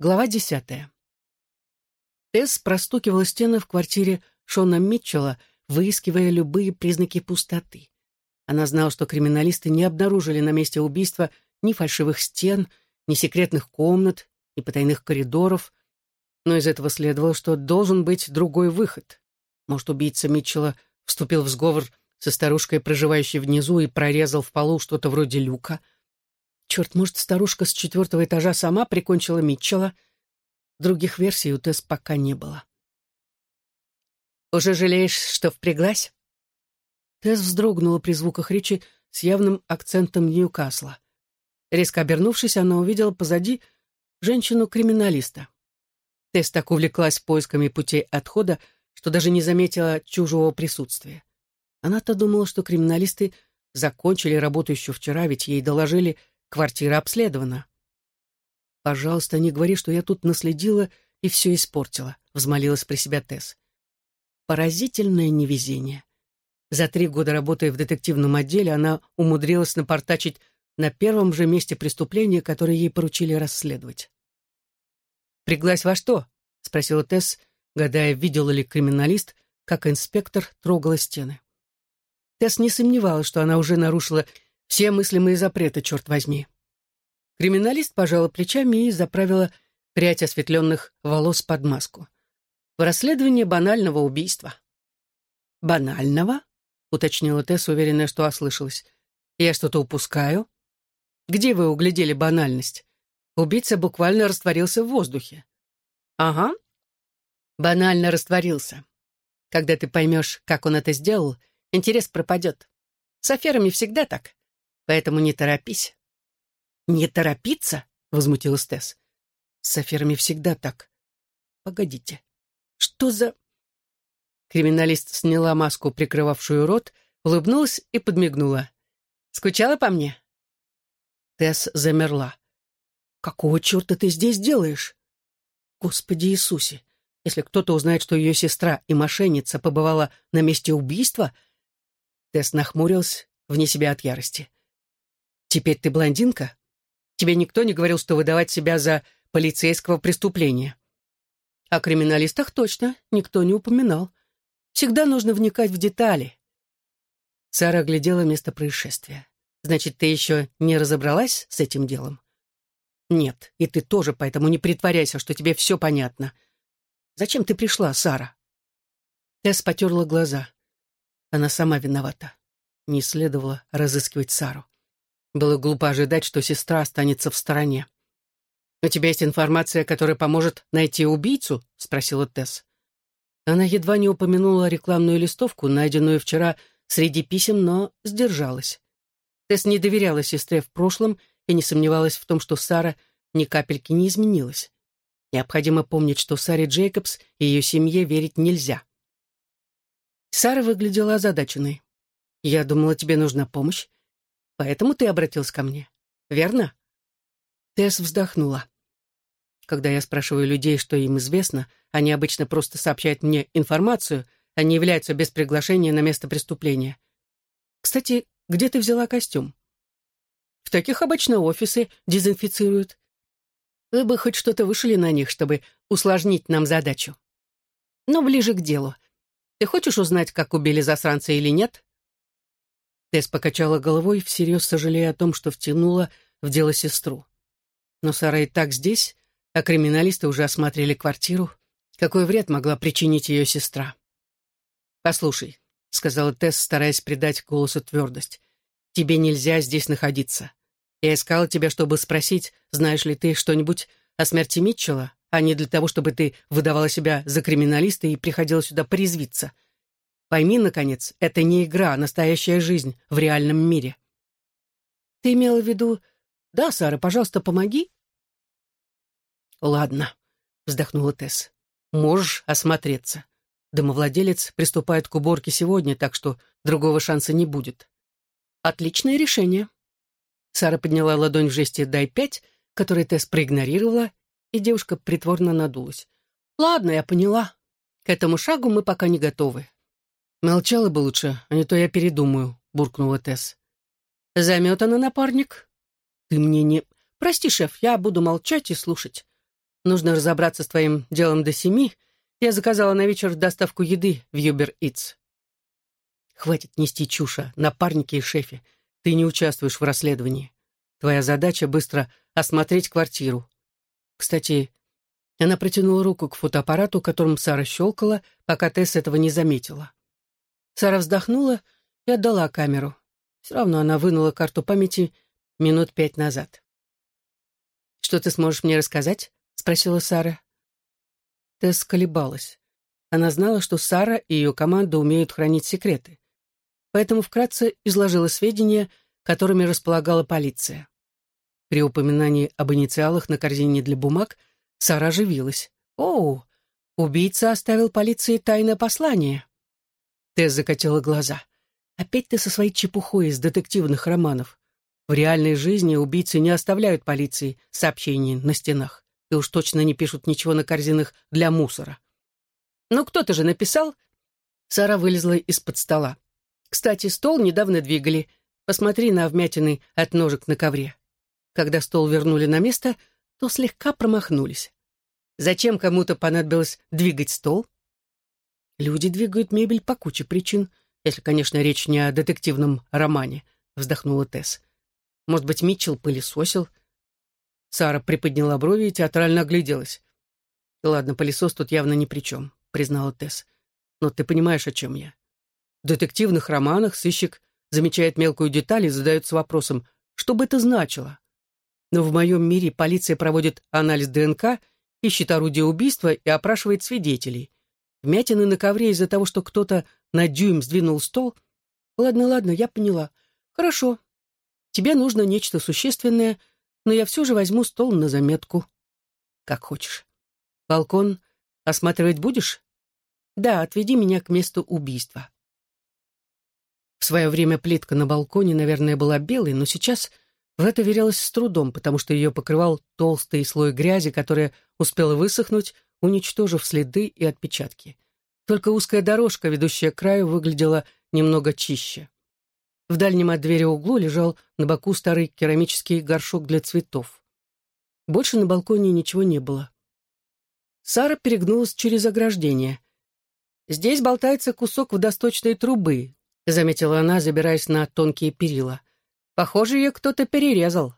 Глава десятая. Тесс простукивала стены в квартире Шона Митчелла, выискивая любые признаки пустоты. Она знала, что криминалисты не обнаружили на месте убийства ни фальшивых стен, ни секретных комнат, ни потайных коридоров, но из этого следовало, что должен быть другой выход. Может, убийца Митчелла вступил в сговор со старушкой, проживающей внизу, и прорезал в полу что-то вроде люка. Черт, может, старушка с четвертого этажа сама прикончила Митчелла? Других версий у Тесс пока не было. «Уже жалеешь, что впряглась?» Тесс вздрогнула при звуках речи с явным акцентом Ньюкасла. Резко обернувшись, она увидела позади женщину-криминалиста. Тесс так увлеклась поисками путей отхода, что даже не заметила чужого присутствия. Она-то думала, что криминалисты закончили работу еще вчера, ведь ей доложили, квартира обследована. «Пожалуйста, не говори, что я тут наследила и все испортила», — взмолилась при себя Тесс. Поразительное невезение. За три года работы в детективном отделе она умудрилась напортачить на первом же месте преступления, которое ей поручили расследовать. «Приглась во что?» — спросила Тесс, гадая, видела ли криминалист, как инспектор трогала стены. Тесс не сомневалась, что она уже нарушила все мыслимые запреты, черт возьми. Криминалист пожала плечами и заправила прядь осветленных волос под маску. В расследовании банального убийства. «Банального?» — уточнила Тесс, уверенная, что ослышалась. «Я что-то упускаю?» «Где вы углядели банальность? Убийца буквально растворился в воздухе». «Ага». «Банально растворился. Когда ты поймешь, как он это сделал, интерес пропадет. С аферами всегда так, поэтому не торопись». «Не торопиться?» — возмутилась Тесс. «С аферами всегда так. Погодите. Что за...» Криминалист сняла маску, прикрывавшую рот, улыбнулась и подмигнула. «Скучала по мне?» Тесс замерла. «Какого черта ты здесь делаешь?» «Господи Иисусе! Если кто-то узнает, что ее сестра и мошенница побывала на месте убийства...» Тесс нахмурился вне себя от ярости. «Теперь ты блондинка? Тебе никто не говорил, что выдавать себя за полицейского преступления?» О криминалистах точно никто не упоминал. Всегда нужно вникать в детали. Сара оглядела место происшествия. «Значит, ты еще не разобралась с этим делом?» «Нет, и ты тоже, поэтому не притворяйся, что тебе все понятно. Зачем ты пришла, Сара?» Тесс потерла глаза. Она сама виновата. Не следовало разыскивать Сару. Было глупо ожидать, что сестра останется в стороне. «У тебя есть информация, которая поможет найти убийцу?» — спросила Тесс. Она едва не упомянула рекламную листовку, найденную вчера среди писем, но сдержалась. Тесс не доверяла сестре в прошлом и не сомневалась в том, что Сара ни капельки не изменилась. Необходимо помнить, что Саре Джейкобс и ее семье верить нельзя. Сара выглядела озадаченной. «Я думала, тебе нужна помощь, поэтому ты обратился ко мне. Верно?» Тесс вздохнула. Когда я спрашиваю людей, что им известно, они обычно просто сообщают мне информацию, а не являются без приглашения на место преступления. Кстати, где ты взяла костюм? В таких обычно офисы дезинфицируют. Вы бы хоть что-то вышли на них, чтобы усложнить нам задачу. Но ближе к делу. Ты хочешь узнать, как убили засранца или нет? Тесс покачала головой, всерьез сожалея о том, что втянула в дело сестру. Но Сара и так здесь, а криминалисты уже осмотрели квартиру. Какой вред могла причинить ее сестра? «Послушай, — сказала Тесс, стараясь придать голосу твердость. «Тебе нельзя здесь находиться. Я искала тебя, чтобы спросить, знаешь ли ты что-нибудь о смерти Митчелла, а не для того, чтобы ты выдавала себя за криминалиста и приходила сюда порезвиться. Пойми, наконец, это не игра, а настоящая жизнь в реальном мире». «Ты имела в виду... Да, Сара, пожалуйста, помоги?» «Ладно», — вздохнула Тесс. «Можешь осмотреться. Домовладелец приступает к уборке сегодня, так что другого шанса не будет. Отличное решение. Сара подняла ладонь в жесте «дай пять», который Тесс проигнорировала, и девушка притворно надулась. «Ладно, я поняла. К этому шагу мы пока не готовы». «Молчала бы лучше, а не то я передумаю», — буркнула Тесс. «Заметана, напарник?» «Ты мне не...» «Прости, шеф, я буду молчать и слушать. Нужно разобраться с твоим делом до семи. Я заказала на вечер доставку еды в Uber Eats. Хватит нести чуша, напарники и шефе. Ты не участвуешь в расследовании. Твоя задача — быстро осмотреть квартиру. Кстати, она протянула руку к фотоаппарату, которым Сара щелкала, пока Тесс этого не заметила. Сара вздохнула и отдала камеру. Все равно она вынула карту памяти минут пять назад. «Что ты сможешь мне рассказать?» — спросила Сара. Тесс колебалась. Она знала, что Сара и ее команда умеют хранить секреты. Поэтому вкратце изложила сведения, которыми располагала полиция. При упоминании об инициалах на корзине для бумаг Сара оживилась. «О, убийца оставил полиции тайное послание». Тесс закатила глаза. «Опять ты со своей чепухой из детективных романов. В реальной жизни убийцы не оставляют полиции сообщений на стенах и уж точно не пишут ничего на корзинах для мусора. «Ну, кто-то же написал?» Сара вылезла из-под стола. «Кстати, стол недавно двигали. Посмотри на вмятины от ножек на ковре». Когда стол вернули на место, то слегка промахнулись. Зачем кому-то понадобилось двигать стол? Люди двигают мебель по куче причин, если, конечно, речь не о детективном романе, вздохнула Тесс. Может быть, Митчелл пылесосил? Сара приподняла брови и театрально огляделась. «Ладно, пылесос тут явно ни при чем», — признала Тесс. «Но ты понимаешь, о чем я. В детективных романах сыщик замечает мелкую деталь и задается вопросом, что бы это значило? Но в моем мире полиция проводит анализ ДНК, ищет орудие убийства и опрашивает свидетелей. Вмятины на ковре из-за того, что кто-то на дюйм сдвинул стол. Ладно, ладно, я поняла. Хорошо. Тебе нужно нечто существенное, но я все же возьму стол на заметку. Как хочешь. Балкон осматривать будешь? Да, отведи меня к месту убийства. В свое время плитка на балконе, наверное, была белой, но сейчас в это верилось с трудом, потому что ее покрывал толстый слой грязи, которая успела высохнуть, уничтожив следы и отпечатки. Только узкая дорожка, ведущая к краю, выглядела немного чище. В дальнем от двери углу лежал на боку старый керамический горшок для цветов. Больше на балконе ничего не было. Сара перегнулась через ограждение. «Здесь болтается кусок водосточной трубы», — заметила она, забираясь на тонкие перила. «Похоже, ее кто-то перерезал».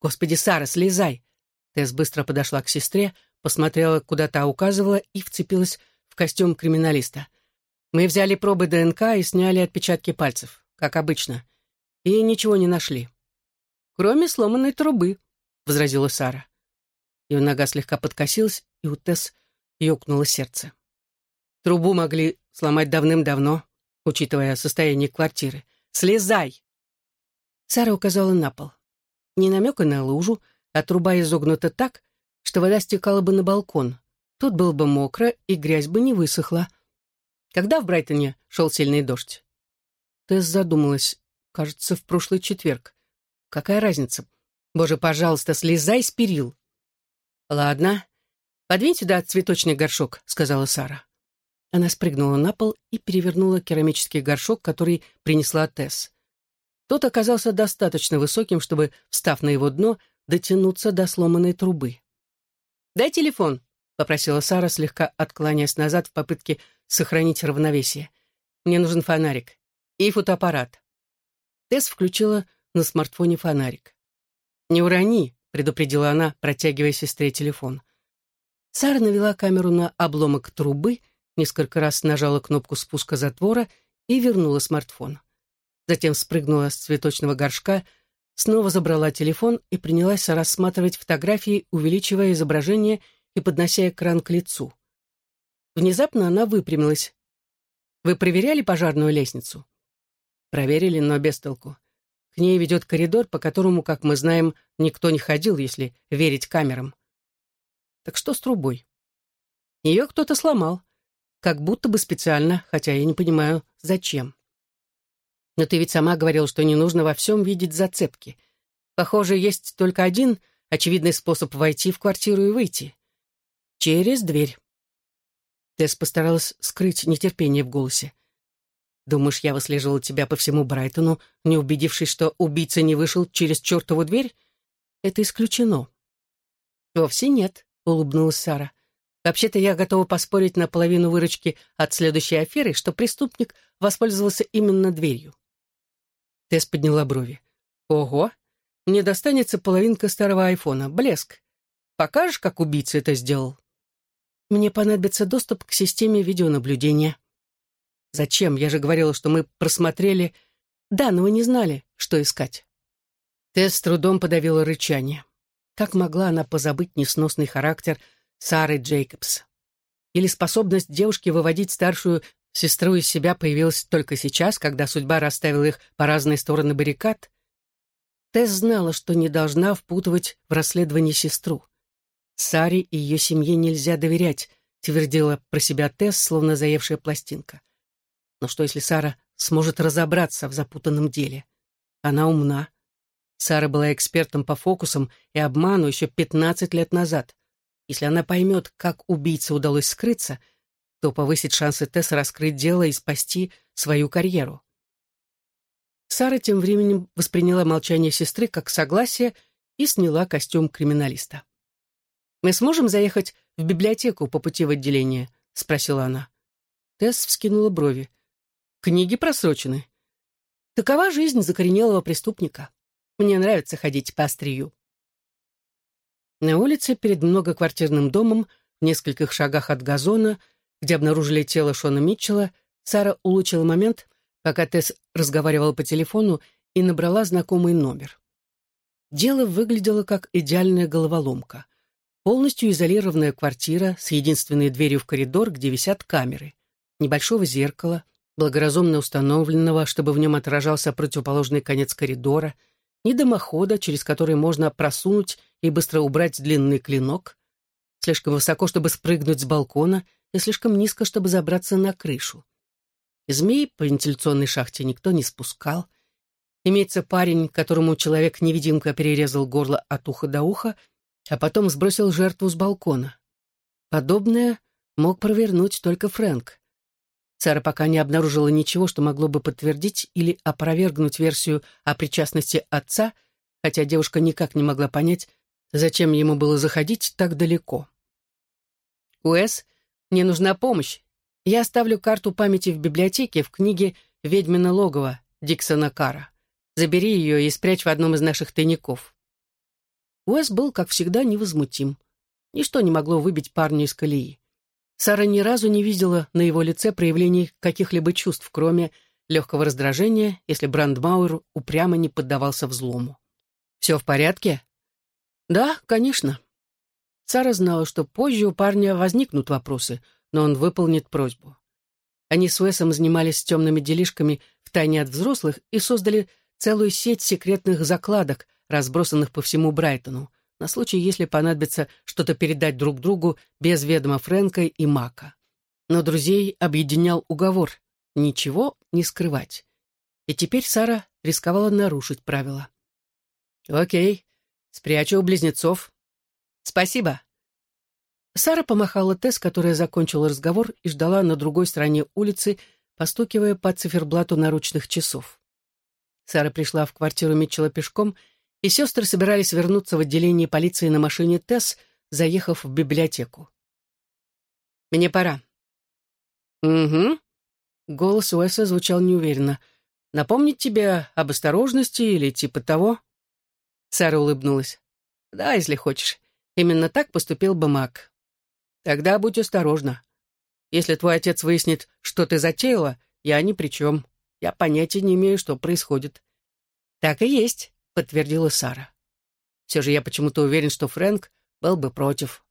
«Господи, Сара, слезай!» Тесс быстро подошла к сестре, посмотрела, куда та указывала, и вцепилась в костюм криминалиста. «Мы взяли пробы ДНК и сняли отпечатки пальцев как обычно, и ничего не нашли. Кроме сломанной трубы, — возразила Сара. Ее нога слегка подкосилась, и у Тесс ёкнуло сердце. Трубу могли сломать давным-давно, учитывая состояние квартиры. «Слезай!» Сара указала на пол. Не намека на лужу, а труба изогнута так, что вода стекала бы на балкон. Тут было бы мокро, и грязь бы не высохла. Когда в Брайтоне шел сильный дождь? Тесс задумалась. Кажется, в прошлый четверг. Какая разница? Боже, пожалуйста, слезай с перил. Ладно. Подвинь сюда цветочный горшок, сказала Сара. Она спрыгнула на пол и перевернула керамический горшок, который принесла Тесс. Тот оказался достаточно высоким, чтобы, встав на его дно, дотянуться до сломанной трубы. «Дай телефон», — попросила Сара, слегка отклоняясь назад в попытке сохранить равновесие. «Мне нужен фонарик и фотоаппарат. Тесс включила на смартфоне фонарик. «Не урони», — предупредила она, протягивая сестре телефон. Сара навела камеру на обломок трубы, несколько раз нажала кнопку спуска затвора и вернула смартфон. Затем спрыгнула с цветочного горшка, снова забрала телефон и принялась рассматривать фотографии, увеличивая изображение и поднося экран к лицу. Внезапно она выпрямилась. «Вы проверяли пожарную лестницу?» Проверили, но без толку. К ней ведет коридор, по которому, как мы знаем, никто не ходил, если верить камерам. Так что с трубой? Ее кто-то сломал. Как будто бы специально, хотя я не понимаю, зачем. Но ты ведь сама говорил, что не нужно во всем видеть зацепки. Похоже, есть только один очевидный способ войти в квартиру и выйти. Через дверь. Тесс постаралась скрыть нетерпение в голосе. Думаешь, я выслеживала тебя по всему Брайтону, не убедившись, что убийца не вышел через чертову дверь? Это исключено. Вовсе нет, улыбнулась Сара. «Вообще-то я готова поспорить на половину выручки от следующей аферы, что преступник воспользовался именно дверью». Тесс подняла брови. «Ого! Мне достанется половинка старого айфона. Блеск. Покажешь, как убийца это сделал?» «Мне понадобится доступ к системе видеонаблюдения». «Зачем? Я же говорила, что мы просмотрели...» «Да, но вы не знали, что искать». Тесс с трудом подавила рычание. Как могла она позабыть несносный характер Сары Джейкобс? Или способность девушки выводить старшую сестру из себя появилась только сейчас, когда судьба расставила их по разные стороны баррикад? Тесс знала, что не должна впутывать в расследование сестру. Саре и ее семье нельзя доверять, твердила про себя Тесс, словно заевшая пластинка. Но что, если Сара сможет разобраться в запутанном деле? Она умна. Сара была экспертом по фокусам и обману еще 15 лет назад. Если она поймет, как убийце удалось скрыться, то повысит шансы Тесс раскрыть дело и спасти свою карьеру. Сара тем временем восприняла молчание сестры как согласие и сняла костюм криминалиста. «Мы сможем заехать в библиотеку по пути в отделение?» — спросила она. Тесс вскинула брови. «Книги просрочены. Такова жизнь закоренелого преступника. Мне нравится ходить по острию». На улице перед многоквартирным домом, в нескольких шагах от газона, где обнаружили тело Шона Митчелла, Сара улучила момент, пока Тесс разговаривала по телефону и набрала знакомый номер. Дело выглядело как идеальная головоломка — Полностью изолированная квартира с единственной дверью в коридор, где висят камеры. Небольшого зеркала, благоразумно установленного, чтобы в нем отражался противоположный конец коридора, ни дымохода, через который можно просунуть и быстро убрать длинный клинок, слишком высоко, чтобы спрыгнуть с балкона, и слишком низко, чтобы забраться на крышу. Змей по вентиляционной шахте никто не спускал. Имеется парень, которому человек-невидимка перерезал горло от уха до уха — а потом сбросил жертву с балкона. Подобное мог провернуть только Фрэнк. Сара пока не обнаружила ничего, что могло бы подтвердить или опровергнуть версию о причастности отца, хотя девушка никак не могла понять, зачем ему было заходить так далеко. «Уэс, мне нужна помощь. Я оставлю карту памяти в библиотеке в книге «Ведьмина логово» Диксона Кара. Забери ее и спрячь в одном из наших тайников. Уэс был, как всегда, невозмутим. Ничто не могло выбить парня из колеи. Сара ни разу не видела на его лице проявлений каких-либо чувств, кроме легкого раздражения, если Брандмауэр упрямо не поддавался взлому. «Все в порядке?» «Да, конечно». Сара знала, что позже у парня возникнут вопросы, но он выполнит просьбу. Они с Уэсом занимались темными делишками втайне от взрослых и создали целую сеть секретных закладок, разбросанных по всему Брайтону, на случай, если понадобится что-то передать друг другу без ведома Фрэнка и Мака. Но друзей объединял уговор — ничего не скрывать. И теперь Сара рисковала нарушить правила. «Окей, спрячу у близнецов. Спасибо». Сара помахала Тесс, которая закончила разговор и ждала на другой стороне улицы, постукивая по циферблату наручных часов. Сара пришла в квартиру Митчелла пешком — и сестры собирались вернуться в отделение полиции на машине Тесс, заехав в библиотеку. «Мне пора». «Угу». Голос Уэса звучал неуверенно. «Напомнить тебе об осторожности или типа того?» Сара улыбнулась. «Да, если хочешь. Именно так поступил бы Мак. Тогда будь осторожна. Если твой отец выяснит, что ты затеяла, я ни при чем. Я понятия не имею, что происходит». «Так и есть», подтвердила Сара. Все же я почему-то уверен, что Фрэнк был бы против.